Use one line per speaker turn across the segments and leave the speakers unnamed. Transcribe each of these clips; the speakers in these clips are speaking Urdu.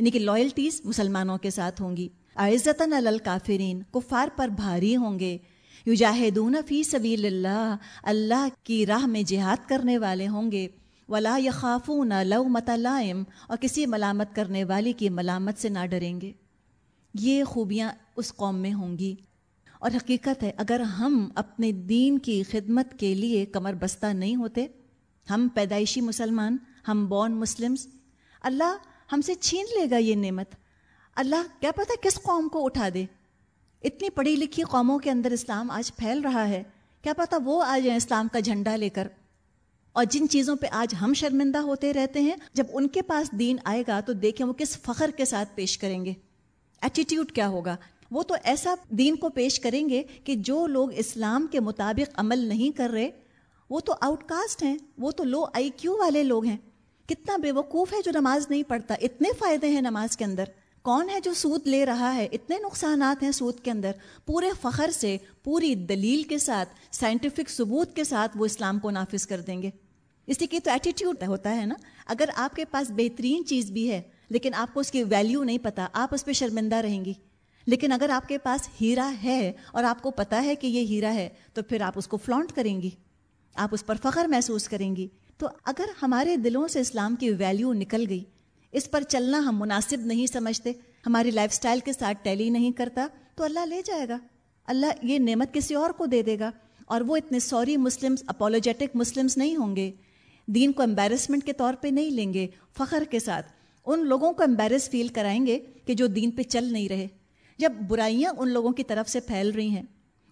یعنی کہ لائلٹیز مسلمانوں کے ساتھ ہوں گی۔ عزت الکافرین، کفار پر بھاری ہوں گے۔ یجاہدون فی سبیل اللہ اللہ کی راہ میں جہاد کرنے والے ہوں گے۔ ولا یخافون لو متلائم اور کسی ملامت کرنے والی کی ملامت سے نہ ڈریں گے۔ یہ خوبیاں اس قوم میں ہوں گی۔ اور حقیقت ہے، اگر ہم اپنے دین کی خدمت کے لیے کمر بستہ نہیں ہوتے، ہم پیدائشی مسلمان، ہم بورن مسلمس اللہ ہم سے چھین لے گا یہ نعمت۔ اللہ، کیا پتہ کس قوم کو اٹھا دے۔ اتنی پڑھی لکھی قوموں کے اندر اسلام آج پھیل رہا ہے۔ کیا پتہ وہ آ جائیں اسلام کا جھنڈا لے کر۔ اور جن چیزوں پہ آج ہم شرمندہ ہوتے رہتے ہیں، جب ان کے پاس دین آئے گا تو دیکھیں وہ کس فخر کے ساتھ پیش کریں گے۔ ایٹیٹیوڈ کیا ہوگا؟ وہ تو ایسا دین کو پیش کریں گے کہ جو لوگ اسلام کے مطابق عمل نہیں کر رہے، وہ تو آؤٹ کاسٹ ہیں، وہ تو لو آئی کیو والے لوگ ہیں۔ کتنا بے وقوف ہے جو نماز نہیں پڑھتا، اتنے فائدے ہیں نماز کے اندر۔ کون ہے جو سود لے رہا ہے؟ اتنے نقصانات ہیں سود کے اندر۔ پورے فخر سے، پوری دلیل کے ساتھ سائنٹیفک ثبوت کے ساتھ وہ اسلام کو نافذ کر دیں گے۔ اس لیے کہ تو ایٹیٹیوڈ ہوتا ہے نا۔ اگر آپ کے پاس بہترین چیز بھی ہے، لیکن آپ کو اس کی ویلیو نہیں پتہ آپ اس پہ شرمندہ رہیں گی۔ لیکن اگر آپ کے پاس ہیرا ہے اور آپ کو پتہ ہے کہ یہ ہیرا ہے، تو پھر آپ اس کو فلانٹ کریں گی۔ آپ اس پر فخر محسوس کریں گی۔ تو اگر ہمارے دلوں سے اسلام کی ویلیو نکل گئی، اس پر چلنا ہم مناسب نہیں سمجھتے، ہماری لائف سٹائل کے ساتھ ٹیلی نہیں کرتا، تو اللہ لے جائے گا۔ اللہ یہ نعمت کسی اور کو دے دے گا۔ اور وہ اتنے سوری مسلمس اپولوجیٹک مسلمس نہیں ہوں گے۔ دین کو امبیرسمنٹ کے طور پہ نہیں لیں گے، فخر کے ساتھ۔ ان لوگوں کو امبیرس فیل کرائیں گے کہ جو دین پہ چل نہیں رہے۔ جب برائیاں ان لوگوں کی طرف سے پھیل رہی ہیں،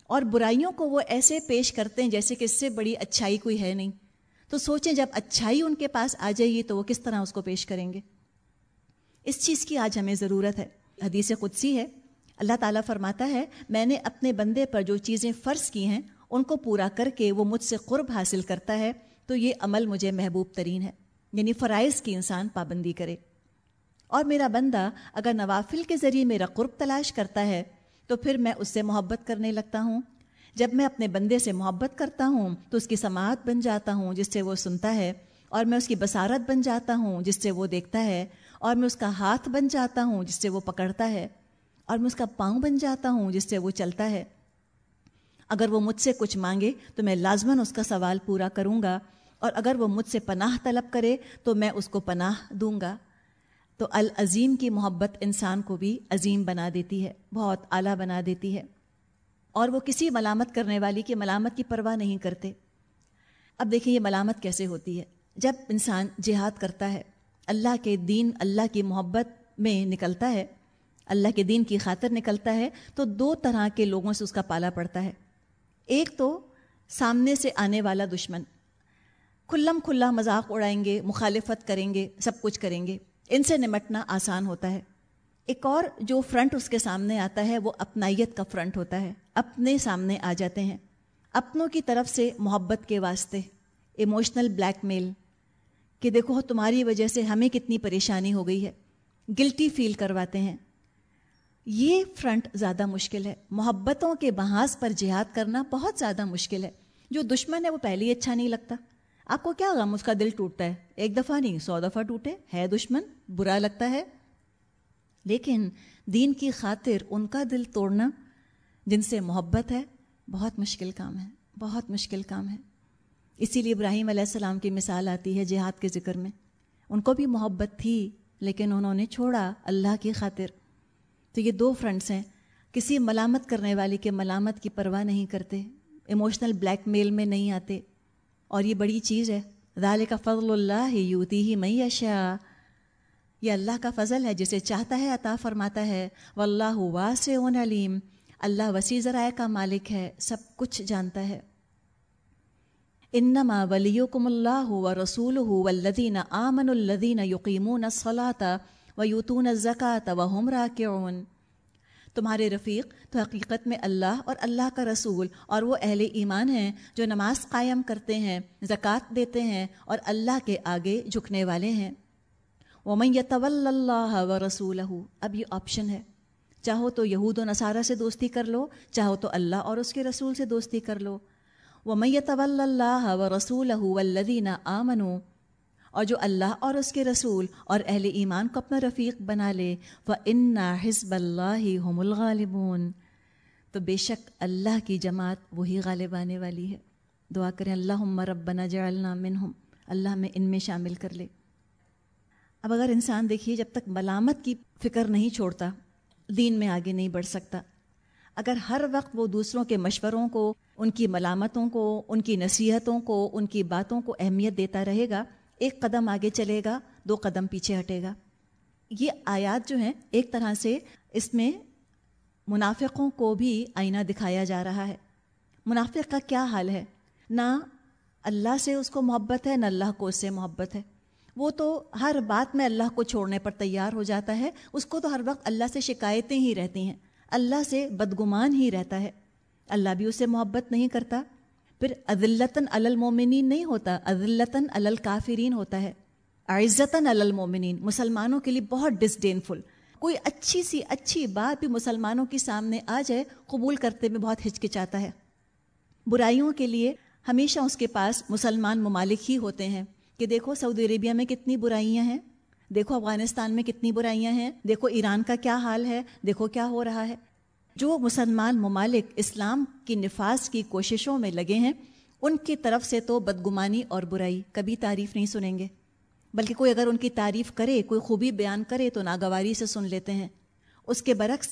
اور برائیوں کو وہ ایسے پیش کرتے ہیں جیسے کہ اس سے بڑی اچھائی کوئی ہے نہیں۔ تو سوچیں جب اچھائی ان کے پاس آ جائے گی تو وہ کس طرح اس کو پیش کریں گے؟ اس چیز کی آج ہمیں ضرورت ہے۔ حدیث قدسی ہے۔ اللہ تعالیٰ فرماتا ہے، میں نے اپنے بندے پر جو چیزیں فرض کی ہیں، ان کو پورا کر کے وہ مجھ سے قرب حاصل کرتا ہے، تو یہ عمل مجھے محبوب ترین ہے۔ یعنی فرائض کی انسان پابندی کرے۔ اور میرا بندہ اگر نوافل کے ذریعے میرا قرب تلاش کرتا ہے، تو پھر میں اس سے محبت کرنے لگتا ہوں۔ جب میں اپنے بندے سے محبت کرتا ہوں تو اس کی سماعت بن جاتا ہوں، جس سے وہ سنتا ہے، اور میں اس کی بصارت بن جاتا ہوں، جس سے وہ دیکھتا ہے، اور میں اس کا ہاتھ بن جاتا ہوں، جس سے وہ پکڑتا ہے، اور میں اس کا پاؤں بن جاتا ہوں، جس سے وہ چلتا ہے۔ اگر وہ مجھ سے کچھ مانگے تو میں لازماً اس کا سوال پورا کروں گا، اور اگر وہ مجھ سے پناہ طلب کرے تو میں اس کو پناہ دوں گا۔ تو العظیم کی محبت انسان کو بھی عظیم بنا دیتی ہے، بہت اعلیٰ بنا دیتی ہے۔ اور وہ کسی ملامت کرنے والی کی ملامت کی پرواہ نہیں کرتے۔ اب دیکھیں یہ ملامت کیسے ہوتی ہے۔ جب انسان جہاد کرتا ہے، اللہ کے دین، اللہ کی محبت میں نکلتا ہے، اللہ کے دین کی خاطر نکلتا ہے، تو دو طرح کے لوگوں سے اس کا پالا پڑتا ہے۔ ایک تو سامنے سے آنے والا دشمن۔ کھلم کھلا مذاق اڑائیں گے، مخالفت کریں گے، سب کچھ کریں گے۔ ان سے نمٹنا آسان ہوتا ہے۔ ایک اور جو فرنٹ اس کے سامنے آتا ہے، وہ اپنائیت کا فرنٹ ہوتا ہے۔ اپنے سامنے آ جاتے ہیں۔ اپنوں کی طرف سے محبت کے واسطے۔ ایموشنل بلیک میل کہ دیکھو، تمہاری وجہ سے ہمیں کتنی پریشانی ہو گئی ہے۔ گلٹی فیل کرواتے ہیں۔ یہ فرنٹ زیادہ مشکل ہے۔ محبتوں کے بحاظ پر جہاد کرنا بہت زیادہ مشکل ہے۔ جو دشمن ہے، وہ پہلے ہی اچھا نہیں لگتا۔ آپ کو کیا غم، اس کا دل ٹوٹتا ہے؟ ایک دفعہ نہیں، سو دفعہ ٹوٹے۔ ہے دشمن، برا لگتا ہے۔ لیکن دین کی خاطر ان کا دل توڑنا جن سے محبت ہے، بہت مشکل کام ہے، بہت مشکل کام ہے۔ اسی لیے ابراہیم علیہ السلام کی مثال آتی ہے جہاد کے ذکر میں۔ ان کو بھی محبت تھی، لیکن انہوں نے چھوڑا اللہ کی خاطر۔ تو یہ دو فرنٹس ہیں۔ کسی ملامت کرنے والے کے ملامت کی پرواہ نہیں کرتے ایموشنل بلیک میل میں نہیں آتے۔ اور یہ بڑی چیز ہے۔ ذال کا فضل اللہ یوتی ہی میں اشا یہ اللہ کا فضل ہے، جسے چاہتا ہے، عطا فرماتا ہے۔ و اللہ علیم۔ اللہ وسیع ذرائع کا مالک ہے، سب کچھ جانتا ہے۔ انما ولیکم اللہ و رسول ہُو ولدین آمن الدین یقیمون صلاح و یوتون زکات و ہمراہ کے تمہارے رفیق تو حقیقت میں اللہ اور اللہ کا رسول اور وہ اہل ایمان ہیں جو نماز قائم کرتے ہیں زکوٰۃ دیتے ہیں اور اللہ کے آگے جھکنے والے ہیں۔ وہ میں یطول اللہ و رسول اب یہ آپشن ہے۔ چاہو تو یہود و نصارہ سے دوستی کر لو، چاہو تو اللہ اور اس کے رسول سے دوستی کر لو۔ وہ میں یطول اللہ و رسول ولدینہ آمنو اور جو اللہ اور اس کے رسول اور اہل ایمان کو اپنا رفیق بنا لے وہ ان حزب اللہ ہم الغالبون۔ تو بے شک اللہ کی جماعت وہی غالب آنے والی ہے۔ دعا کریں اللہ رب بنا جعلنا منہم، اللہ میں ان میں شامل کر لے۔ اب اگر انسان دیکھیے جب تک ملامت کی فکر نہیں چھوڑتا، دین میں آگے نہیں بڑھ سکتا۔ اگر ہر وقت وہ دوسروں کے مشوروں کو، ان کی ملامتوں کو، ان کی نصیحتوں کو، ان کی باتوں کو اہمیت دیتا رہے گا، ایک قدم آگے چلے گا، دو قدم پیچھے ہٹے گا۔ یہ آیات جو ہیں، ایک طرح سے اس میں منافقوں کو بھی آئینہ دکھایا جا رہا ہے۔ منافق کا کیا حال ہے؟ نہ اللہ سے اس کو محبت ہے، نہ اللہ کو اس سے محبت ہے۔ وہ تو ہر بات میں اللہ کو چھوڑنے پر تیار ہو جاتا ہے، اس کو تو ہر وقت اللہ سے شکایتیں ہی رہتی ہیں۔ اللہ سے بدگمان ہی رہتا ہے۔ اللہ بھی اسے محبت نہیں کرتا۔ پھر عدلتاً المومنین نہیں ہوتا عدلتاً الکافرین ہوتا ہے۔ عزتاً المومنین مسلمانوں کے لیے بہت ڈسڈینفل کوئی اچھی سی، اچھی بات بھی مسلمانوں کے سامنے آ جائے، قبول کرتے میں بہت ہچکچاتا ہے۔ برائیوں کے لیے ہمیشہ اس کے پاس مسلمان ممالک ہی ہوتے ہیں۔ کہ دیکھو سعودی عربیہ میں کتنی برائیاں ہیں، دیکھو افغانستان میں کتنی برائیاں ہیں، دیکھو ایران کا کیا حال ہے، دیکھو کیا ہو رہا ہے۔ جو مسلمان ممالک اسلام کی نفاذ کی کوششوں میں لگے ہیں، ان کی طرف سے تو بدگمانی اور برائی کبھی تعریف نہیں سنیں گے۔ بلکہ کوئی اگر ان کی تعریف کرے، کوئی خوبی بیان کرے تو ناگواری سے سن لیتے ہیں۔ اس کے برعکس،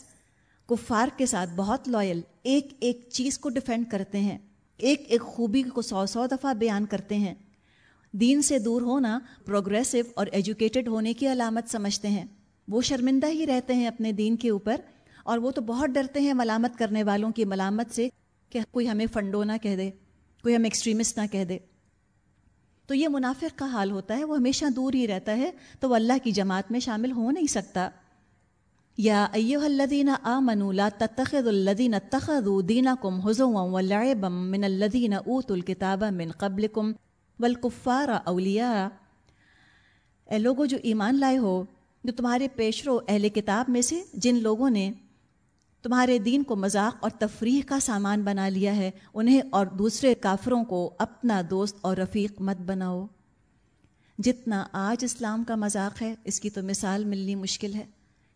کفار کے ساتھ بہت لائل ایک ایک چیز کو ڈیفینڈ کرتے ہیں، ایک ایک خوبی کو سو سو دفعہ بیان کرتے ہیں۔ دین سے دور ہونا پروگریسو اور ایجوکیٹڈ ہونے کی علامت سمجھتے ہیں۔ وہ شرمندہ ہی رہتے ہیں اپنے دین کے اوپر اور وہ تو بہت ڈرتے ہیں ملامت کرنے والوں کی ملامت سے کہ کوئی ہمیں فنڈو نہ کہہ دے، کوئی ہمیں ایکسٹریمسٹ نہ کہہ دے۔ تو یہ منافق کا حال ہوتا ہے، وہ ہمیشہ دور ہی رہتا ہے، تو وہ اللہ کی جماعت میں شامل ہو نہیں سکتا۔ یا ایو الدین آ منولا تخد الدین تخد کم حضو من الدین اوت الکتاب من قبل کم ولقفار اولیا اے لوگوں جو ایمان لائے ہو، جو تمہارے پیشرو اہل کتاب میں سے جن لوگوں نے تمہارے دین کو مذاق اور تفریح کا سامان بنا لیا ہے، انہیں اور دوسرے کافروں کو اپنا دوست اور رفیق مت بناؤ۔ جتنا آج اسلام کا مذاق ہے، اس کی تو مثال ملنی مشکل ہے۔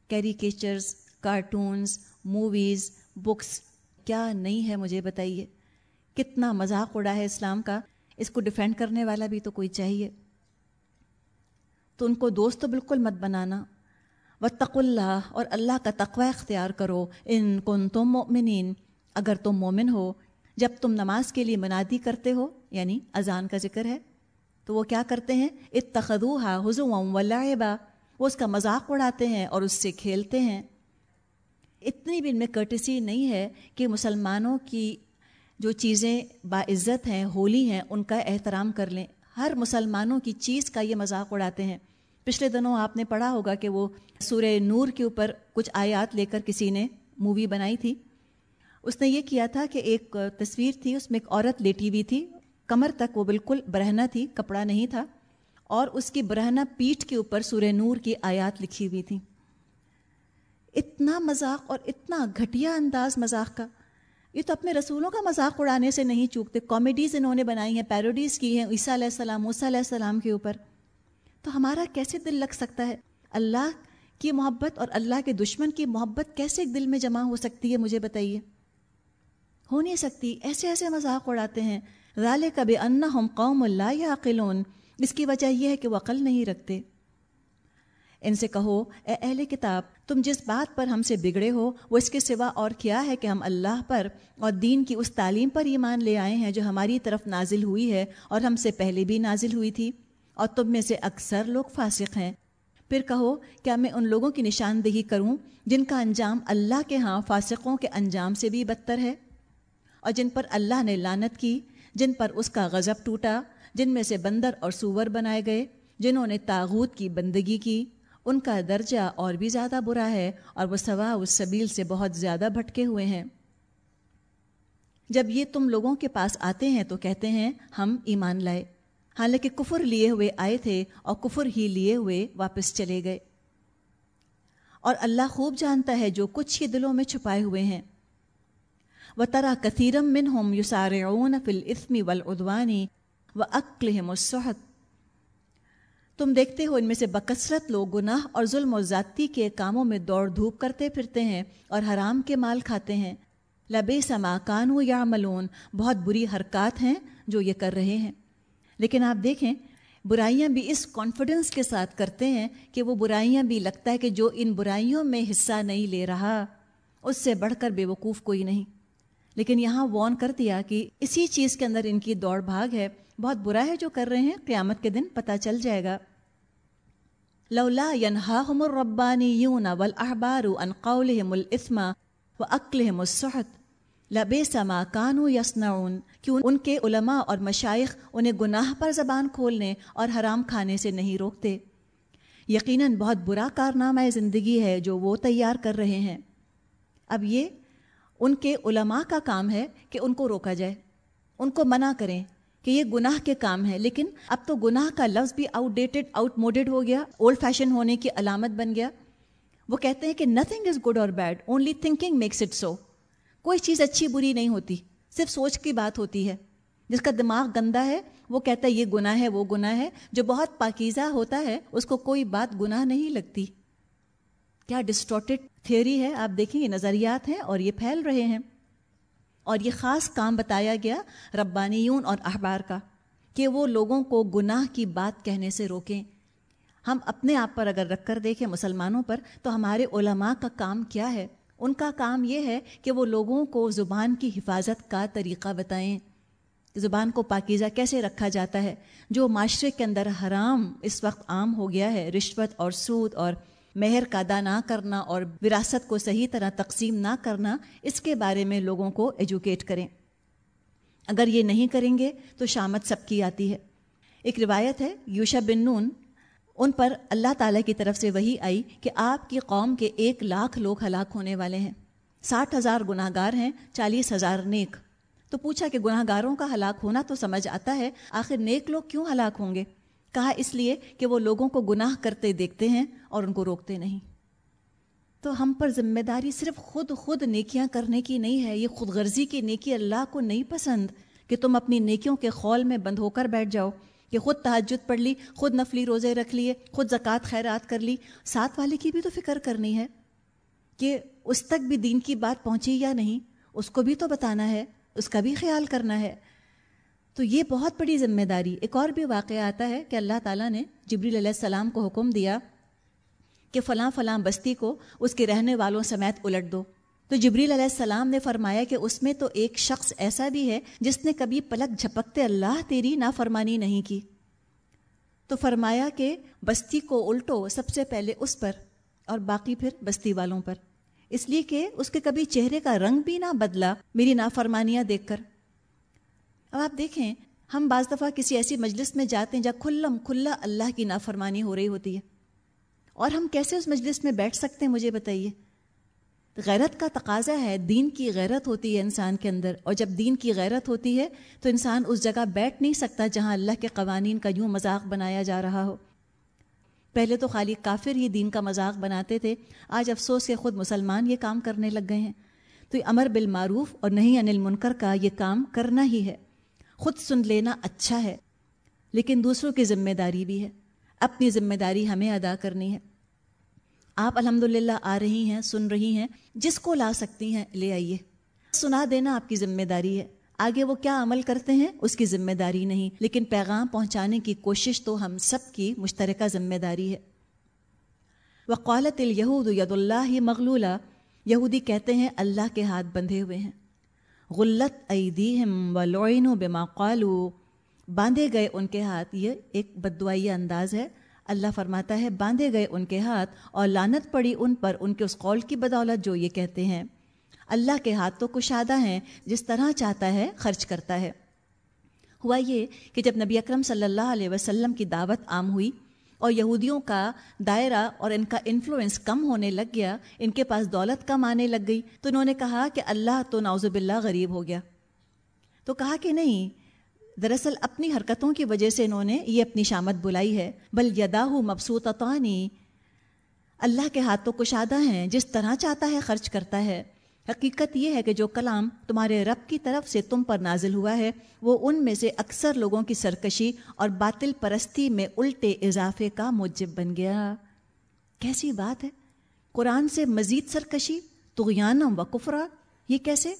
کیریکیچرز، کارٹونز، موویز، بکس، کیا نہیں ہے مجھے بتائیے؟ کتنا مذاق اڑا ہے اسلام کا۔ اس کو ڈیفینڈ کرنے والا بھی تو کوئی چاہیے۔ تو ان کو دوست تو بالکل مت بنانا۔ و تق اللہ اور اللہ کا تقوی اختیار کرو۔ ان کن تم مومنین اگر تم مومن ہو، جب تم نماز کے لیے منادی کرتے ہو یعنی اذان کا ذکر ہے، تو وہ کیا کرتے ہیں؟ اتخذوہا حضوا ولعبا۔ وہ اس کا مذاق اڑاتے ہیں اور اس سے کھیلتے ہیں۔ اتنی بھی ان میں کرٹسی نہیں ہے کہ مسلمانوں کی جو چیزیں باعزت ہیں، ہولی ہیں، ان کا احترام کر لیں۔ ہر مسلمانوں کی چیز کا یہ مذاق اڑاتے ہیں۔ پچھلے دنوں آپ نے پڑھا ہوگا کہ وہ سورہ نور کے اوپر کچھ آیات لے کر کسی نے مووی بنائی تھی۔ اس نے یہ کیا تھا کہ ایک تصویر تھی، اس میں ایک عورت لیٹی ہوئی تھی۔ کمر تک وہ بالکل برہنا تھی، کپڑا نہیں تھا۔ اور اس کی برہنا پیٹھ کے اوپر سورہ نور کی آیات لکھی ہوئی تھی۔ اتنا مذاق اور اتنا گھٹیا انداز مذاق کا۔ یہ تو اپنے رسولوں کا مذاق اڑانے سے نہیں چوکتے کامیڈیز انہوں نے بنائی ہیں پیروڈیز کی ہیں، عیسیٰ علیہ السلام عیسیٰ علیہ السلام کے اوپر۔ تو ہمارا کیسے دل لگ سکتا ہے؟ اللہ کی محبت اور اللہ کے دشمن کی محبت کیسے ایک دل میں جمع ہو سکتی ہے؟ مجھے بتائیے۔ ہو نہیں سکتی۔ ایسے ایسے مذاق اڑاتے ہیں۔ رالے کب انا ہم قوم اللہ یا عقلون اس کی وجہ یہ ہے کہ وہ عقل نہیں رکھتے۔ ان سے کہو، اے اہل کتاب، تم جس بات پر ہم سے بگڑے ہو، وہ اس کے سوا اور کیا ہے کہ ہم اللہ پر اور دین کی اس تعلیم پر ایمان لے آئے ہیں جو ہماری طرف نازل ہوئی ہے اور ہم سے پہلے بھی نازل ہوئی تھی؟ اور تم میں سے اکثر لوگ فاسق ہیں۔ پھر کہو، کیا میں ان لوگوں کی نشاندہی کروں جن کا انجام اللہ کے ہاں فاسقوں کے انجام سے بھی بدتر ہے؟ اور جن پر اللہ نے لانت کی، جن پر اس کا غضب ٹوٹا، جن میں سے بندر اور سور بنائے گئے، جنہوں نے تاغوت کی بندگی کی۔ ان کا درجہ اور بھی زیادہ برا ہے اور وہ سوا اس سبیل سے بہت زیادہ بھٹکے ہوئے ہیں۔ جب یہ تم لوگوں کے پاس آتے ہیں تو کہتے ہیں، ہم ایمان لائے۔ حالانکہ کفر لیے ہوئے آئے تھے اور کفر ہی لیے ہوئے واپس چلے گئے۔ اور اللہ خوب جانتا ہے جو کچھ ہی دلوں میں چھپائے ہوئے ہیں۔ وہ ترا کثیرم من ہوم یوسار فل اسمی ول ادوانی و اکل مسحت تم دیکھتے ہو ان میں سے بکثرت لوگ گناہ اور ظلم و ذاتی کے کاموں میں دوڑ دھوپ کرتے پھرتے ہیں اور حرام کے مال کھاتے ہیں۔ لبے سما کانو یا ملون بہت بری حرکات ہیں جو یہ کر رہے ہیں۔ لیکن آپ دیکھیں، برائیاں بھی اس کانفیڈنس کے ساتھ کرتے ہیں کہ وہ برائیاں بھی لگتا ہے کہ جو ان برائیوں میں حصہ نہیں لے رہا، اس سے بڑھ کر بے وقوف کوئی نہیں۔ لیکن یہاں وارن کر دیا کہ اسی چیز کے اندر ان کی دوڑ بھاگ ہے، بہت برا ہے جو کر رہے ہیں، قیامت کے دن پتہ چل جائے گا۔ لولا ينهاهم الربانيون والاحبار عن قولهم الاثم واكلهم السحت، لبئس ما كانوا يصنعون، کہ ان کے علماء اور مشائخ انہیں گناہ پر زبان کھولنے اور حرام کھانے سے نہیں روکتے۔ یقیناً بہت برا کارنامہ زندگی ہے جو وہ تیار کر رہے ہیں۔ اب یہ ان کے علماء کا کام ہے کہ ان کو روکا جائے، ان کو منع کریں۔ کہ یہ گناہ کے کام ہے لیکن اب تو گناہ کا لفظ بھی آؤٹ ڈیٹڈ آؤٹ موڈیڈ ہو گیا اولڈ فیشن ہونے کی علامت بن گیا۔ وہ کہتے ہیں کہ nothing is good or bad only thinking makes it so کوئی چیز اچھی، بری نہیں ہوتی، صرف سوچ کی بات ہوتی ہے۔ جس کا دماغ گندا ہے، وہ کہتا ہے یہ گناہ ہے، وہ گناہ ہے۔ جو بہت پاکیزہ ہوتا ہے، اس کو کوئی بات گناہ نہیں لگتی۔ کیا ڈسٹورٹیڈ تھیوری ہے؟ آپ دیکھیں، یہ نظریات ہیں اور یہ پھیل رہے ہیں۔ اور یہ خاص کام بتایا گیا ربانیون اور احبار کا کہ وہ لوگوں کو گناہ کی بات کہنے سے روکیں۔ ہم اپنے آپ پر اگر رکھ کر دیکھیں مسلمانوں پر تو ہمارے علماء کا کام کیا ہے؟ ان کا کام یہ ہے کہ وہ لوگوں کو زبان کی حفاظت کا طریقہ بتائیں۔ زبان کو پاکیزہ کیسے رکھا جاتا ہے؟ جو معاشرے کے اندر حرام اس وقت عام ہو گیا ہے، رشوت اور سود اور مہر کا ادا نہ کرنا اور وراثت کو صحیح طرح تقسیم نہ کرنا، اس کے بارے میں لوگوں کو ایجوکیٹ کریں۔ اگر یہ نہیں کریں گے تو شامت سب کی آتی ہے۔ ایک روایت ہے یوشا بن نون، ان پر اللہ تعالیٰ کی طرف سے وہی آئی کہ آپ کی قوم کے ایک لاکھ لوگ ہلاک ہونے والے ہیں۔ ساٹھ ہزار گناہ گار ہیں، چالیس ہزار نیک۔ تو پوچھا کہ گناہ گاروں کا ہلاک ہونا تو سمجھ آتا ہے، آخر نیک لوگ کیوں ہلاک ہوں گے؟ کہا اس لیے کہ وہ لوگوں کو گناہ کرتے دیکھتے ہیں اور ان کو روکتے نہیں۔ تو ہم پر ذمہ داری صرف خود خود نیکیاں کرنے کی نہیں ہے، یہ خود غرضی کی نیکی اللہ کو نہیں پسند کہ تم اپنی نیکیوں کے خول میں بند ہو کر بیٹھ جاؤ، کہ خود تحجد پڑھ لی، خود نفلی روزے رکھ لیے، خود زکوٰۃ خیرات کر لی۔ ساتھ والے کی بھی تو فکر کرنی ہے کہ اس تک بھی دین کی بات پہنچی یا نہیں، اس کو بھی تو بتانا ہے، اس کا بھی خیال کرنا ہے۔ تو یہ بہت بڑی ذمہ داری، ایک اور بھی واقعہ آتا ہے کہ اللہ تعالیٰ نے جبریل علیہ السلام کو حکم دیا کہ فلاں فلاں بستی کو اس کے رہنے والوں سمیت الٹ دو۔ تو جبریل علیہ السلام نے فرمایا کہ اس میں تو ایک شخص ایسا بھی ہے جس نے کبھی پلک جھپکتے اللہ تیری نافرمانی نہیں کی۔ تو فرمایا کہ بستی کو الٹو سب سے پہلے اس پر اور باقی پھر بستی والوں پر۔ اس لیے کہ اس کے کبھی چہرے کا رنگ بھی نہ بدلا، میری نافرمانیاں دیکھ کر۔ اب آپ دیکھیں، ہم بعض دفعہ کسی ایسی مجلس میں جاتے ہیں جہاں کھلم کھلا اللہ کی نافرمانی ہو رہی ہوتی ہے۔ اور ہم کیسے اس مجلس میں بیٹھ سکتے ہیں مجھے بتائیے؟ غیرت کا تقاضا ہے، دین کی غیرت ہوتی ہے انسان کے اندر۔ اور جب دین کی غیرت ہوتی ہے، تو انسان اس جگہ بیٹھ نہیں سکتا جہاں اللہ کے قوانین کا یوں مذاق بنایا جا رہا ہو۔ پہلے تو خالی کافر ہی دین کا مذاق بناتے تھے، آج افسوس کے خود مسلمان یہ کام کرنے لگ گئے ہیں۔ تو یہ امر بالمعروف اور نہیں انل منکر کا یہ کام کرنا ہی ہے۔ خود سن لینا اچھا ہے، لیکن دوسروں کی ذمہ داری بھی ہے۔ اپنی ذمہ داری ہمیں ادا کرنی ہے۔ آپ الحمد آ رہی ہیں، سن رہی ہیں۔ جس کو لا سکتی ہیں، لے آئیے۔ سنا دینا آپ کی ذمہ داری ہے۔ آگے وہ کیا عمل کرتے ہیں؟ اس کی ذمہ داری نہیں۔ لیکن پیغام پہنچانے کی کوشش تو ہم سب کی مشترکہ ذمہ داری ہے۔ وقالت الہود ید اللہ مغلولہ۔ یہودی کہتے ہیں، اللہ کے ہاتھ بندھے ہوئے ہیں۔ غلط ایدیہم و بما قالو باندھے گئے ان کے ہاتھ، یہ ایک بدوائی انداز ہے۔ اللہ فرماتا ہے، باندھے گئے ان کے ہاتھ اور لانت پڑی ان پر ان کے اس قول کی بدولت جو یہ کہتے ہیں۔ اللہ کے ہاتھ تو کشادہ ہیں، جس طرح چاہتا ہے خرچ کرتا ہے۔ ہوا یہ کہ جب نبی اکرم صلی اللہ علیہ وسلم کی دعوت عام ہوئی اور یہودیوں کا دائرہ اور ان کا انفلوئنس کم ہونے لگ گیا، ان کے پاس دولت کم آنے لگ گئی۔ تو انہوں نے کہا کہ اللہ تو ناوز باللہ غریب ہو گیا۔ تو کہا کہ نہیں، دراصل اپنی حرکتوں کی وجہ سے انہوں نے یہ اپنی شامت بلائی ہے۔ بل یدا مبسوط اللہ کے ہاتھ تو کشادہ ہیں، جس طرح چاہتا ہے خرچ کرتا ہے۔ حقیقت یہ ہے کہ جو کلام تمہارے رب کی طرف سے تم پر نازل ہوا ہے، وہ ان میں سے اکثر لوگوں کی سرکشی اور باطل پرستی میں الٹے اضافے کا موجب بن گیا۔ کیسی بات ہے؟ قرآن سے مزید سرکشی تغیانم و کفرا، یہ کیسے؟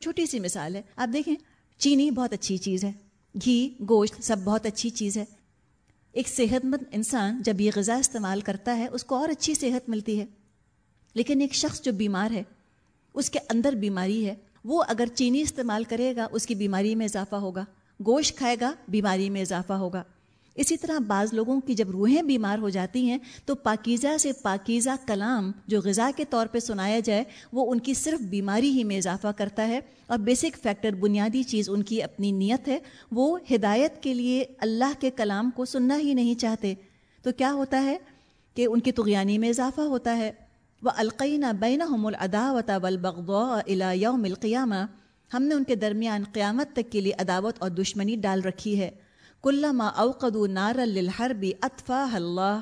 چھوٹی سی مثال ہے۔ آپ دیکھیں، چینی بہت اچھی چیز ہے۔ گھی، گوشت سب بہت اچھی چیز ہے۔ ایک صحت مند انسان جب یہ غذا استعمال کرتا ہے، اس کو اور اچھی صحت ملتی ہے۔ لیکن ایک شخص جو بیمار ہے اس کے اندر بیماری ہے، وہ اگر چینی استعمال کرے گا، اس کی بیماری میں اضافہ ہوگا۔ گوشت کھائے گا، بیماری میں اضافہ ہوگا۔ اسی طرح بعض لوگوں کی جب روحیں بیمار ہو جاتی ہیں، تو پاکیزہ سے پاکیزہ کلام جو غذا کے طور پہ سنایا جائے، وہ ان کی صرف بیماری ہی میں اضافہ کرتا ہے۔ اور بیسک فیکٹر بنیادی چیز ان کی اپنی نیت ہے۔ وہ ہدایت کے لیے اللہ کے کلام کو سننا ہی نہیں چاہتے۔ تو کیا ہوتا ہے کہ ان کی تغیانی میں اضافہ ہوتا ہے۔ وہ القین بین العداوت والبغضاء الى یوم القیامہ ہم نے ان کے درمیان قیامت تک کے لیے عداوت اور دشمنی ڈال رکھی ہے۔ کلما اوقد نار الحرب اطفا اللہ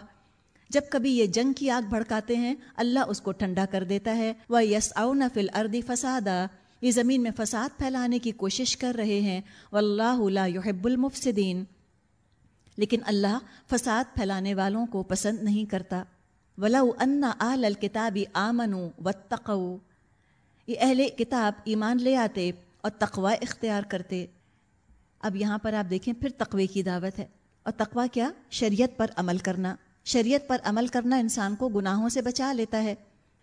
جب کبھی یہ جنگ کی آگ بھڑکاتے ہیں، اللہ اس کو ٹھنڈا کر دیتا ہے۔ وہ یس او فل اردی فسادہ یہ زمین میں فساد پھیلانے کی کوشش کر رہے ہیں۔ واللہ لا يحب المفسدین لیکن اللہ فساد پھیلانے والوں کو پسند نہیں کرتا۔ ولو ان اہل الکتابی آمن و یہ اہل کتاب ایمان لے آتے اور تقوا اختیار کرتے۔ اب یہاں پر آپ دیکھیں پھر تقوی کی دعوت ہے۔ اور تقوا کیا؟ شریعت پر عمل کرنا۔ شریعت پر عمل کرنا انسان کو گناہوں سے بچا لیتا ہے۔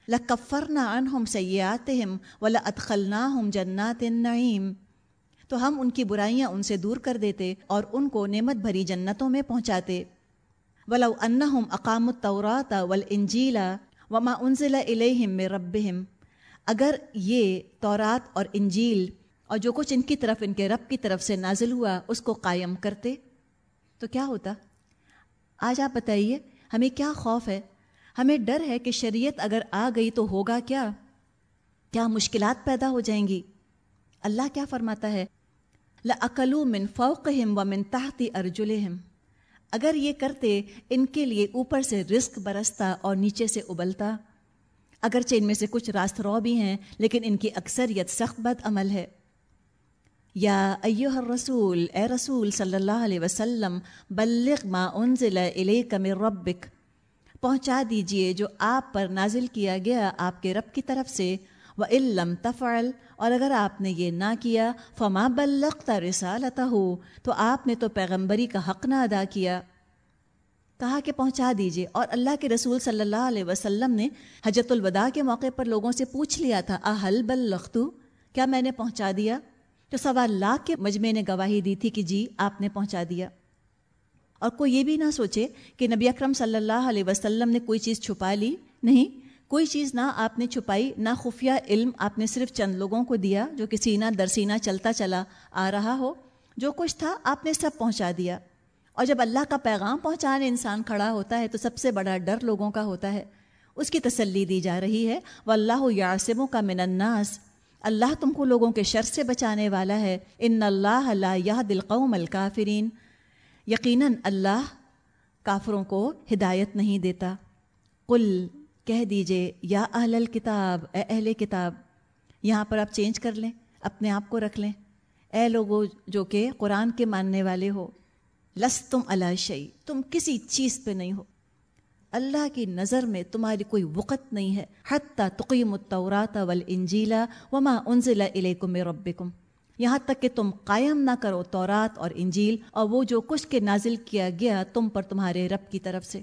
لکفر نہ ان ہم سیات ہم ولا اتخلنا ہم جنات نعیم تو ہم ان کی برائیاں ان سے دور کر دیتے اور ان کو نعمت بھری جنتوں میں پہنچاتے۔ ولو انہم اقام التورات والانجیلا وما انزل الیہم من ربہم، اگر یہ تورات اور انجیل اور جو کچھ ان کی طرف، ان کے رب کی طرف سے نازل ہوا، اس کو قائم کرتے، تو کیا ہوتا؟ آج آپ بتائیے، ہمیں کیا خوف ہے؟ ہمیں ڈر ہے کہ شریعت اگر آ گئی تو ہوگا کیا؟ کیا مشکلات پیدا ہو جائیں گی؟ اللہ کیا فرماتا ہے؟ لَأَكَلُوا مِن فَوْقِهِمْ وَمِن تَحْتِ أَرْجُلِهِمْ اگر یہ کرتے، ان کے لیے اوپر سے رزق برستا اور نیچے سے ابلتا۔ اگرچہ ان میں سے کچھ راست رو بھی ہیں، لیکن ان کی اکثریت سخت بد عمل ہے۔ یا ایوہ الرسول، اے رسول صلی اللہ علیہ وسلم، بلغ ما انزل الیک من ربک۔ پہنچا دیجیے جو آپ پر نازل کیا گیا آپ کے رب کی طرف سے۔ و علم تفعل اور اگر آپ نے یہ نہ کیا، فما بلغت رسالتہ ہو تو آپ نے تو پیغمبری کا حق نہ ادا کیا۔ کہا کہ پہنچا دیجیے۔ اور اللہ کے رسول صلی اللہ علیہ وسلم نے حجت الوداع کے موقع پر لوگوں سے پوچھ لیا تھا احل بلغتو کیا میں نے پہنچا دیا؟ تو سوا لاکھ کے مجمع نے گواہی دی تھی کہ جی آپ نے پہنچا دیا۔ اور کوئی یہ بھی نہ سوچے کہ نبی اکرم صلی اللہ علیہ وسلم نے کوئی چیز چھپا لی۔ نہیں کوئی چیز نہ آپ نے چھپائی، نہ خفیہ علم آپ نے صرف چند لوگوں کو دیا جو کہ سینہ در سینہ چلتا چلا آ رہا ہو، جو کچھ تھا آپ نے سب پہنچا دیا۔ اور جب اللہ کا پیغام پہنچانے انسان کھڑا ہوتا ہے تو سب سے بڑا ڈر لوگوں کا ہوتا ہے۔ اس کی تسلی دی جا رہی ہے۔ وہ اللہ یاسموں کا من الناس۔ اللہ تم کو لوگوں کے شر سے بچانے والا ہے۔ ان اللہ اللہ یہ دلقوم الکافرین۔ یقیناً اللہ کافروں کو ہدایت نہیں دیتا۔ قل کہہ دیجیے، یا اہل الکتاب، اے اہل کتاب، یہاں پر آپ چینج کر لیں، اپنے آپ کو رکھ لیں۔ اے لوگوں جو کہ قرآن کے ماننے والے ہو لس تم اللہ تم کسی چیز پہ نہیں ہو۔ اللہ کی نظر میں تمہاری کوئی وقت نہیں ہے، حتیٰ تقیم التورات والانجیلا وما انزل الیکم ربکم۔ یہاں تک کہ تم قائم نہ کرو تورات اور انجیل، اور وہ جو کچھ کے نازل کیا گیا تم پر تمہارے رب کی طرف سے۔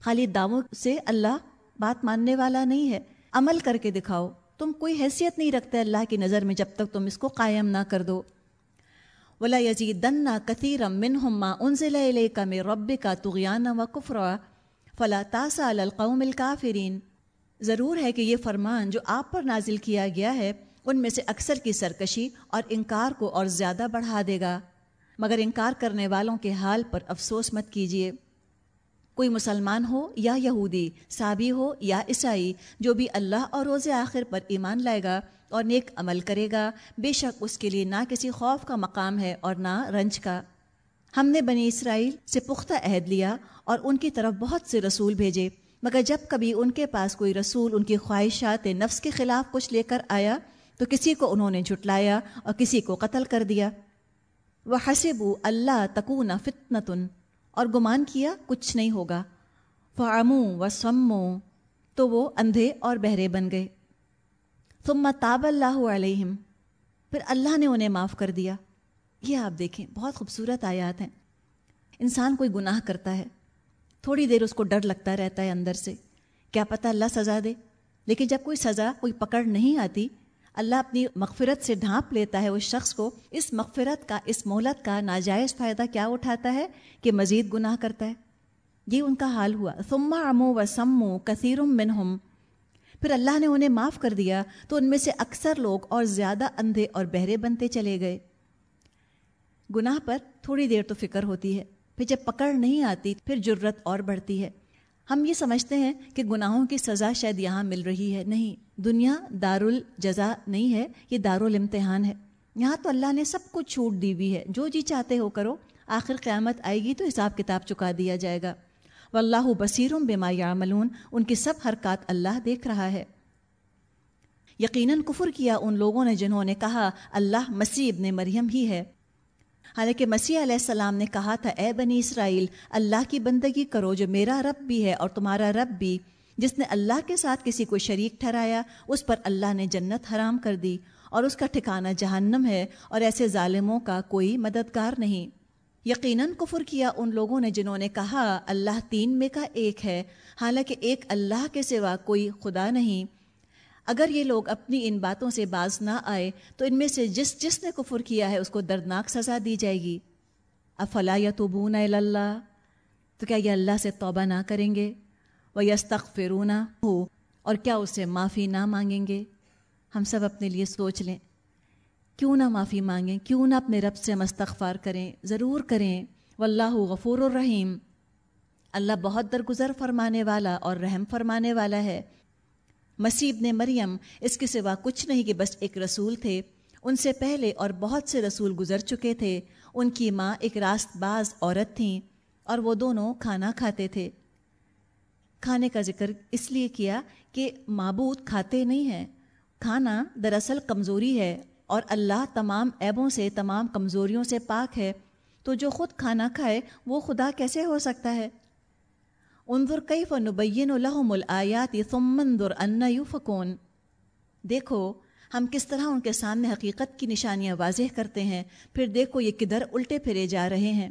خالی دعووں سے اللہ بات ماننے والا نہیں ہے۔ عمل کر کے دکھاؤ۔ تم کوئی حیثیت نہیں رکھتے اللہ کی نظر میں جب تک تم اس کو قائم نہ کر دو۔ ولا یزیدن کثیر منہم ما انزل الیک من ربک طغیانا و کفرا فلا تاسا علی القوم الکافرین ضرور ہے کہ یہ فرمان جو آپ پر نازل کیا گیا ہے، ان میں سے اکثر کی سرکشی اور انکار کو اور زیادہ بڑھا دے گا۔ مگر انکار کرنے والوں کے حال پر افسوس مت کیجیے کوئی مسلمان ہو یا یہودی، صابی ہو یا عیسائی، جو بھی اللہ اور روز آخر پر ایمان لائے گا اور نیک عمل کرے گا، بے شک اس کے لیے نہ کسی خوف کا مقام ہے اور نہ رنج کا۔ ہم نے بنی اسرائیل سے پختہ عہد لیا اور ان کی طرف بہت سے رسول بھیجے، مگر جب کبھی ان کے پاس کوئی رسول ان کی خواہشات نفس کے خلاف کچھ لے کر آیا، تو کسی کو انہوں نے جھٹلایا اور کسی کو قتل کر دیا۔ وہ حسب اللہ تکون فتنتن اور گمان کیا کچھ نہیں ہوگا۔ فعمو و سمو تو وہ اندھے اور بہرے بن گئے۔ ثم تاب اللہ علیہم پھر اللہ نے انہیں معاف کر دیا۔ یہ آپ دیکھیں، بہت خوبصورت آیات ہیں۔ انسان کوئی گناہ کرتا ہے، تھوڑی دیر اس کو ڈر لگتا رہتا ہے اندر سے۔ کیا پتہ اللہ سزا دے، لیکن جب کوئی سزا، کوئی پکڑ نہیں آتی اللہ اپنی مغفرت سے ڈھانپ لیتا ہے اس شخص کو، اس مغفرت کا، اس مہلت کا ناجائز فائدہ کیا اٹھاتا ہے کہ مزید گناہ کرتا ہے؟ یہ ان کا حال ہوا۔ ثم امو و سمو کثیرم منہم۔ پھر اللہ نے انہیں معاف کر دیا تو ان میں سے اکثر لوگ اور زیادہ اندھے اور بہرے بنتے چلے گئے۔ گناہ پر تھوڑی دیر تو فکر ہوتی ہے، پھر جب پکڑ نہیں آتی، پھر جرت اور بڑھتی ہے۔ ہم یہ سمجھتے ہیں کہ گناہوں کی سزا شاید یہاں مل رہی ہے۔ نہیں، دنیا دار الجزا نہیں ہے، یہ دار الامتحان ہے۔ یہاں تو اللہ نے سب کچھ چھوٹ دی ہوئی ہے۔ جو جی چاہتے ہو کرو، آخر قیامت آئے گی تو حساب کتاب چکا دیا جائے گا۔ و اللہ بصیرم بما یعملون، ان کی سب حرکات اللہ دیکھ رہا ہے۔ یقیناً کفر کیا ان لوگوں نے جنہوں نے کہا، اللہ مسیح ابن مریم ہی ہے۔ حالانکہ مسیح علیہ السلام نے کہا تھا، اے بنی اسرائیل، اللہ کی بندگی کرو جو میرا رب بھی ہے اور تمہارا رب بھی۔ جس نے اللہ کے ساتھ کسی کو شریک ٹھہرایا، اس پر اللہ نے جنت حرام کر دی اور اس کا ٹھکانہ جہنم ہے اور ایسے ظالموں کا کوئی مددگار نہیں۔ یقیناً کفر کیا ان لوگوں نے جنہوں نے کہا، اللہ تین میں کا ایک ہے۔ حالانکہ ایک اللہ کے سوا کوئی خدا نہیں۔ اگر یہ لوگ اپنی ان باتوں سے باز نہ آئے، تو ان میں سے جس جس نے کفر کیا ہے، اس کو دردناک سزا دی جائے گی۔ افلا یا تو بونا اللہ؟ تو کیا یہ اللہ سے توبہ نہ کریں گے؟ وہ یس ہو اور کیا اسے معافی نہ مانگیں گے؟ ہم سب اپنے لیے سوچ لیں۔ کیوں نہ معافی مانگیں؟ کیوں نہ اپنے رب سے مستغفار کریں؟ ضرور کریں۔ واللہ غفور الرحیم۔ اللہ بہت درگزر فرمانے والا اور رحم فرمانے والا ہے۔ مسیب نے مریم اس کے سوا کچھ نہیں کہ بس ایک رسول تھے۔ ان سے پہلے اور بہت سے رسول گزر چکے تھے۔ ان کی ماں ایک راست باز عورت تھیں اور وہ دونوں کھانا کھاتے تھے۔ کھانے کا ذکر اس لیے کیا کہ معبود کھاتے نہیں ہیں۔ کھانا دراصل کمزوری ہے اور اللہ تمام عیبوں سے، تمام کمزوریوں سے پاک ہے۔ تو جو خود کھانا کھائے وہ خدا کیسے ہو سکتا ہے؟ انظر کئی فنبین الحم الآیات ثم انظر ان یوفکون دیکھو، ہم کس طرح ان کے سامنے حقیقت کی نشانیاں واضح کرتے ہیں، پھر دیکھو یہ کدھر الٹے پھرے جا رہے ہیں۔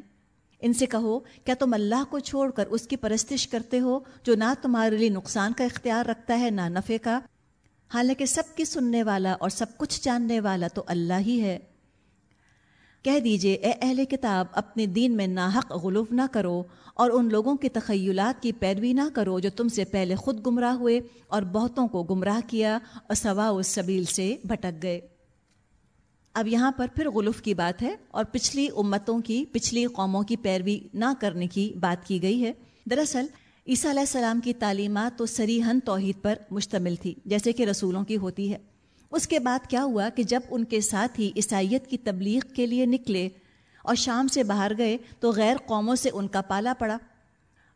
ان سے کہو، کیا تم اللہ کو چھوڑ کر اس کی پرستش کرتے ہو جو نہ تمہارے لیے نقصان کا اختیار رکھتا ہے، نہ نفع کا؟ حالانکہ سب کی سننے والا اور سب کچھ جاننے والا تو اللہ ہی ہے۔ کہہ دیجیے، اے اہل کتاب، اپنے دین میں ناحق غلوف نہ کرو اور ان لوگوں کی تخیلات کی پیروی نہ کرو جو تم سے پہلے خود گمراہ ہوئے اور بہتوں کو گمراہ کیا اور سوا اس سبیل سے بھٹک گئے۔ اب یہاں پر پھر غلوف کی بات ہے اور پچھلی امتوں کی، پچھلی قوموں کی پیروی نہ کرنے کی بات کی گئی ہے۔ دراصل، عیسیٰ علیہ السلام کی تعلیمات تو سریحن توحید پر مشتمل تھی، جیسے کہ رسولوں کی ہوتی ہے۔ اس کے بعد کیا ہوا کہ جب ان کے ساتھ ہی عیسائیت کی تبلیغ کے لیے نکلے اور شام سے باہر گئے تو غیر قوموں سے ان کا پالا پڑا۔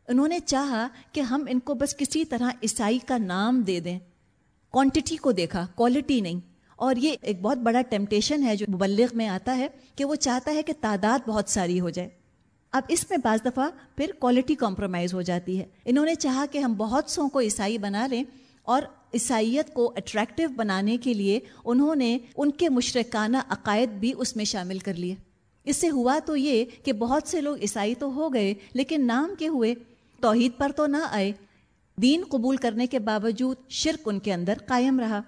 انہوں نے چاہا کہ ہم ان کو بس کسی طرح عیسائی کا نام دے دیں۔ کوانٹٹی کو دیکھا کوالٹی نہیں۔ اور یہ ایک بہت بڑا ٹیمپٹیشن ہے جو مبلغ میں آتا ہے کہ وہ چاہتا ہے کہ تعداد بہت ساری ہو جائے۔ اب اس میں بعض دفعہ پھر کوالٹی کمپرومائز ہو جاتی ہے۔ انہوں نے چاہا کہ ہم بہت سو کو عیسائی بنا لیں اور عیسائیت کو اٹریکٹیو بنانے کے لیے انہوں نے ان کے مشرکانہ عقائد بھی اس میں شامل کر لیے۔ اس سے ہوا تو یہ کہ بہت سے لوگ عیسائی تو ہو گئے، لیکن نام کے ہوئے توحید پر تو نہ آئے۔ دین قبول کرنے کے باوجود شرک ان کے اندر قائم رہا۔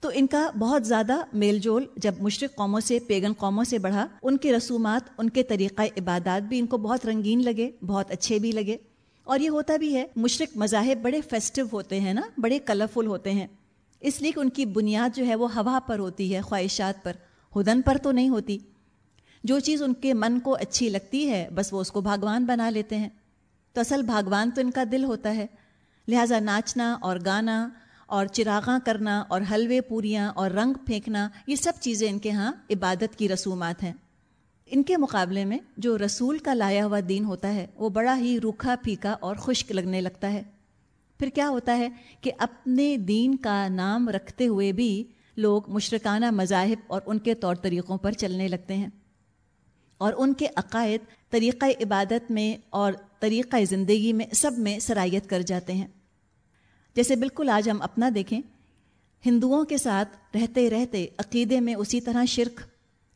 تو ان کا بہت زیادہ میل جول جب مشرق قوموں سے، پیگن قوموں سے بڑھا، ان کے رسومات، ان کے طریقہ عبادات بھی ان کو بہت رنگین لگے، بہت اچھے بھی لگے۔ اور یہ ہوتا بھی ہے، مشرق مذاہب بڑے فیسٹو ہوتے ہیں نا، بڑے کلرفل ہوتے ہیں۔ اس لیے کہ ان کی بنیاد جو ہے وہ ہوا پر ہوتی ہے، خواہشات پر۔ ہدن پر تو نہیں ہوتی۔ جو چیز ان کے من کو اچھی لگتی ہے، بس وہ اس کو بھاگوان بنا لیتے ہیں۔ تو اصل بھاگوان تو ان کا دل ہوتا ہے۔ لہٰذا ناچنا اور گانا اور چراغاں کرنا اور حلوے پوریاں اور رنگ پھینکنا، یہ سب چیزیں ان کے ہاں عبادت کی رسومات ہیں۔ ان کے مقابلے میں جو رسول کا لایا ہوا دین ہوتا ہے، وہ بڑا ہی روکھا، پھیکا اور خشک لگنے لگتا ہے۔ پھر کیا ہوتا ہے کہ اپنے دین کا نام رکھتے ہوئے بھی لوگ مشرکانہ مذاہب اور ان کے طور طریقوں پر چلنے لگتے ہیں۔ اور ان کے عقائد، طریقہ عبادت میں اور طریقہ زندگی میں سب میں سرایت کر جاتے ہیں۔ جیسے بالکل آج ہم اپنا دیکھیں، ہندوؤں کے ساتھ رہتے رہتے عقیدے میں اسی طرح شرک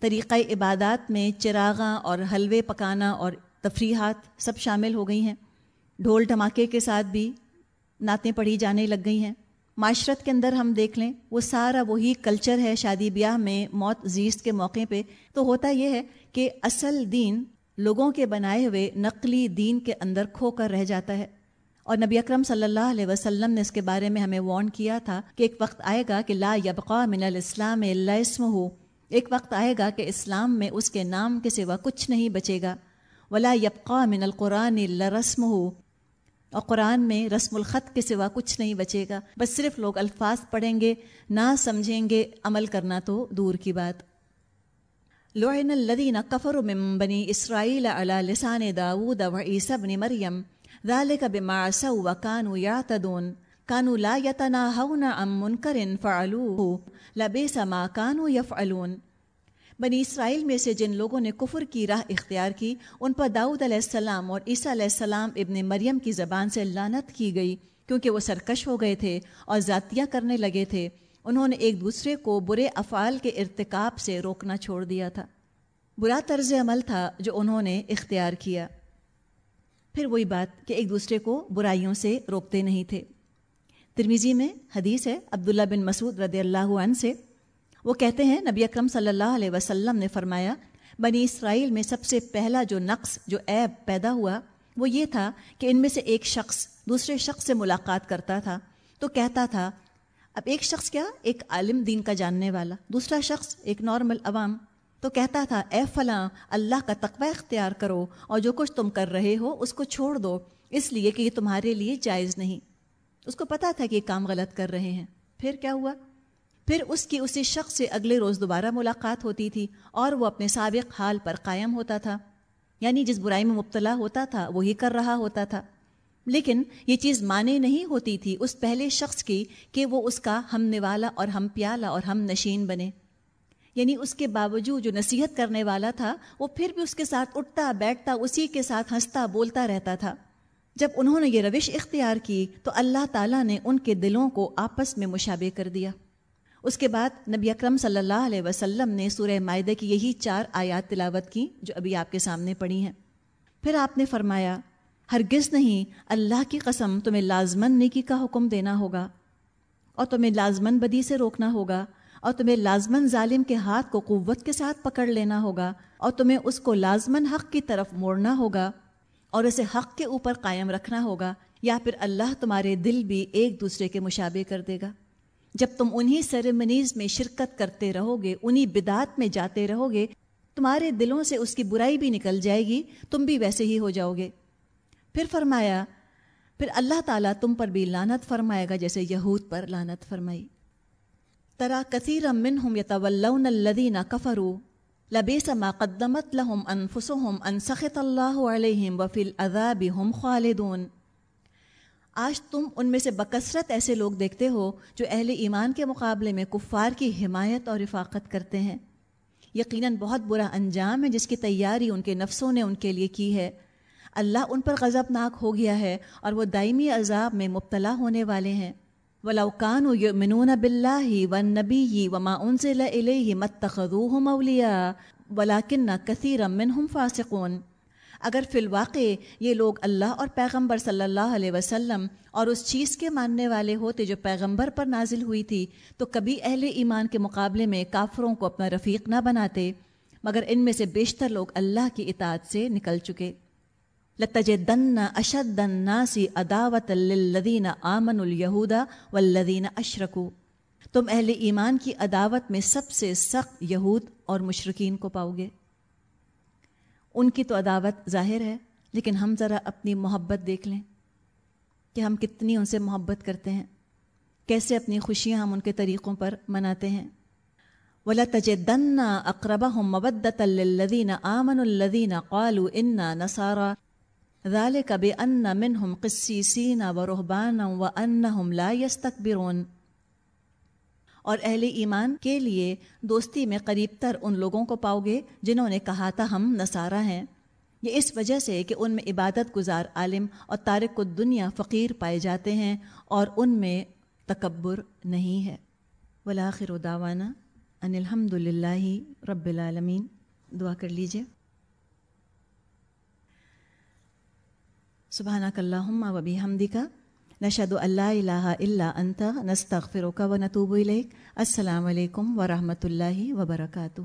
طریقہ عبادات میں چراغاں اور حلوے پکانا اور تفریحات سب شامل ہو گئی ہیں۔ ڈھول ڈھماکے کے ساتھ بھی نعتیں پڑھی جانے لگ گئی ہیں۔ معاشرت کے اندر ہم دیکھ لیں، وہ سارا وہی کلچر ہے شادی بیاہ میں موت زیست کے موقع پہ۔ تو ہوتا یہ ہے کہ اصل دین لوگوں کے بنائے ہوئے نقلی دین کے اندر کھو کر رہ جاتا ہے۔ اور نبی اکرم صلی اللہ علیہ وسلم نے اس کے بارے میں ہمیں وارن کیا تھا کہ ایک وقت آئے گا کہ لا یبقا من الاسلام اللہ اسم ہو ایک وقت آئے گا کہ اسلام میں اس کے نام کے سوا کچھ نہیں بچے گا۔ ولا یبقا من القرآن رسم ہو اور قرآن میں رسم الخط کے سوا کچھ نہیں بچے گا۔ بس صرف لوگ الفاظ پڑھیں گے، نہ سمجھیں گے۔ عمل کرنا تو دور کی بات۔ لعن الذين كفروا من بني اسرائيل على لسان داود وعيسى بن مريم۔ ذلك بما عصوا وكانوا يعتدون۔ كانوا لا يتناهون عن منكر فعلوه لبئس ما كانوا يفعلون بنی اسرائیل میں سے جن لوگوں نے کفر کی راہ اختیار کی، ان پر داؤد علیہ السلام اور عیسیٰ علیہ السلام ابن مریم کی زبان سے لانت کی گئی، کیونکہ وہ سرکش ہو گئے تھے اور ذاتیاں کرنے لگے تھے۔ انہوں نے ایک دوسرے کو برے افعال کے ارتکاب سے روکنا چھوڑ دیا تھا۔ برا طرز عمل تھا جو انہوں نے اختیار کیا۔ پھر وہی بات کہ ایک دوسرے کو برائیوں سے روکتے نہیں تھے۔ ترمیزی میں حدیث ہے، عبداللہ بن مسعود رضی اللہ عنہ سے۔ وہ کہتے ہیں، نبی اکرم صلی اللہ علیہ وسلم نے فرمایا، بنی اسرائیل میں سب سے پہلا جو نقص، جو عیب پیدا ہوا، وہ یہ تھا کہ ان میں سے ایک شخص دوسرے شخص سے ملاقات کرتا تھا۔ تو کہتا تھا، اب ایک شخص کیا؟ ایک عالم دین کا جاننے والا۔ دوسرا شخص، ایک نارمل عوام۔ تو کہتا تھا، اے فلاں، اللہ کا تقوی اختیار کرو اور جو کچھ تم کر رہے ہو، اس کو چھوڑ دو۔ اس لیے کہ یہ تمہارے لیے جائز نہیں۔ اس کو پتا تھا کہ یہ کام غلط کر رہے ہیں۔ پھر کیا ہوا؟ پھر اس کی اسی شخص سے اگلے روز دوبارہ ملاقات ہوتی تھی اور وہ اپنے سابق حال پر قائم ہوتا تھا۔ یعنی جس برائی میں مبتلا ہوتا تھا وہی کر رہا ہوتا تھا۔ لیکن یہ چیز مانے نہیں ہوتی تھی اس پہلے شخص کی کہ وہ اس کا ہم نوالا اور ہم پیالہ اور ہم نشین بنے۔ یعنی اس کے باوجود جو نصیحت کرنے والا تھا، وہ پھر بھی اس کے ساتھ اٹھتا، بیٹھتا، اسی کے ساتھ ہنستا، بولتا رہتا تھا۔ جب انہوں نے یہ روش اختیار کی تو اللہ تعالیٰ نے ان کے دلوں کو آپس میں مشابہ کر دیا۔ اس کے بعد نبی اکرم صلی اللہ علیہ وسلم نے سورہ معدہ کی یہی چار آیات تلاوت کی جو ابھی آپ کے سامنے پڑھی ہیں۔ پھر آپ نے فرمایا، ہرگز نہیں، اللہ کی قسم تمہیں لازمن نیکی کا حکم دینا ہوگا اور تمہیں لازمن بدی سے روکنا ہوگا اور تمہیں لازمن ظالم کے ہاتھ کو قوت کے ساتھ پکڑ لینا ہوگا اور تمہیں اس کو لازمن حق کی طرف موڑنا ہوگا۔ اور اسے حق کے اوپر قائم رکھنا ہوگا یا پھر اللہ تمہارے دل بھی ایک دوسرے کے مشابے کر دے گا۔ جب تم انہی سیریمنیز میں شرکت کرتے رہو گے انہی بدعت میں جاتے رہو گے تمہارے دلوں سے اس کی برائی بھی نکل جائے گی، تم بھی ویسے ہی ہو جاؤ گے۔ پھر فرمایا، پھر اللہ تعالیٰ تم پر بھی لانت فرمائے گا جیسے یہود پر لانت فرمائی۔ ترا کثیر منہم یتولون الذین کفروا لبیس ما قدمت لهم انفسهم ان سخط اللہ علیہم وفی العذاب هم خالدون۔ آج تم ان میں سے بکثرت ایسے لوگ دیکھتے ہو جو اہل ایمان کے مقابلے میں کفار کی حمایت اور رفاقت کرتے ہیں۔ یقیناً بہت برا انجام ہے جس کی تیاری ان کے نفسوں نے ان کے لیے کی ہے۔ اللہ ان پر غضب ناک ہو گیا ہے اور وہ دائمی عذاب میں مبتلا ہونے والے ہیں۔ ولاقان و یمنون بلّہ و نبی و معاون سے متخو مولیا ولاکن کثیر منہم فاسقون اگر فی الواقع یہ لوگ اللہ اور پیغمبر صلی اللہ علیہ وسلم اور اس چیز کے ماننے والے ہوتے جو پیغمبر پر نازل ہوئی تھی، تو کبھی اہل ایمان کے مقابلے میں کافروں کو اپنا رفیق نہ بناتے، مگر ان میں سے بیشتر لوگ اللہ کی اطاعت سے نکل چکے۔ لتجدن اشد الناس عداوت للذین آمن الہودا والذین اشرکو تم اہل ایمان کی عداوت میں سب سے سخت یہود اور مشرقین کو پاؤ گے. ان کی تو عداوت ظاہر ہے، لیکن ہم ذرا اپنی محبت دیکھ لیں کہ ہم کتنی ان سے محبت کرتے ہیں، کیسے اپنی خوشیاں ہم ان کے طریقوں پر مناتے ہیں. ولا تجدن اقربہ مودت للذین آمن الدین قالو انا نصارہ رال قب ان نہ منہ ہم قصی سینہ و روحبانہ و ان ہم لا یست اور اہل ایمان کے لیے دوستی میں قریب تر ان لوگوں کو پاؤ گے جنہوں نے کہا تھا ہم نصارہ ہیں۔ یہ اس وجہ سے کہ ان میں عبادت گزار عالم اور تارک کو دنیا فقیر پائے جاتے ہیں اور ان میں تکبر نہیں ہے۔ ولاخر و داوانہ ان الحمد للہ رب العالمین۔ دعا کر لیجیے سبحانک اللہم و بحمدک نشد اللہ الہ الا انت، نستغفرک و نتوب الیک، السلام علیکم ورحمۃ اللہ وبرکاتہ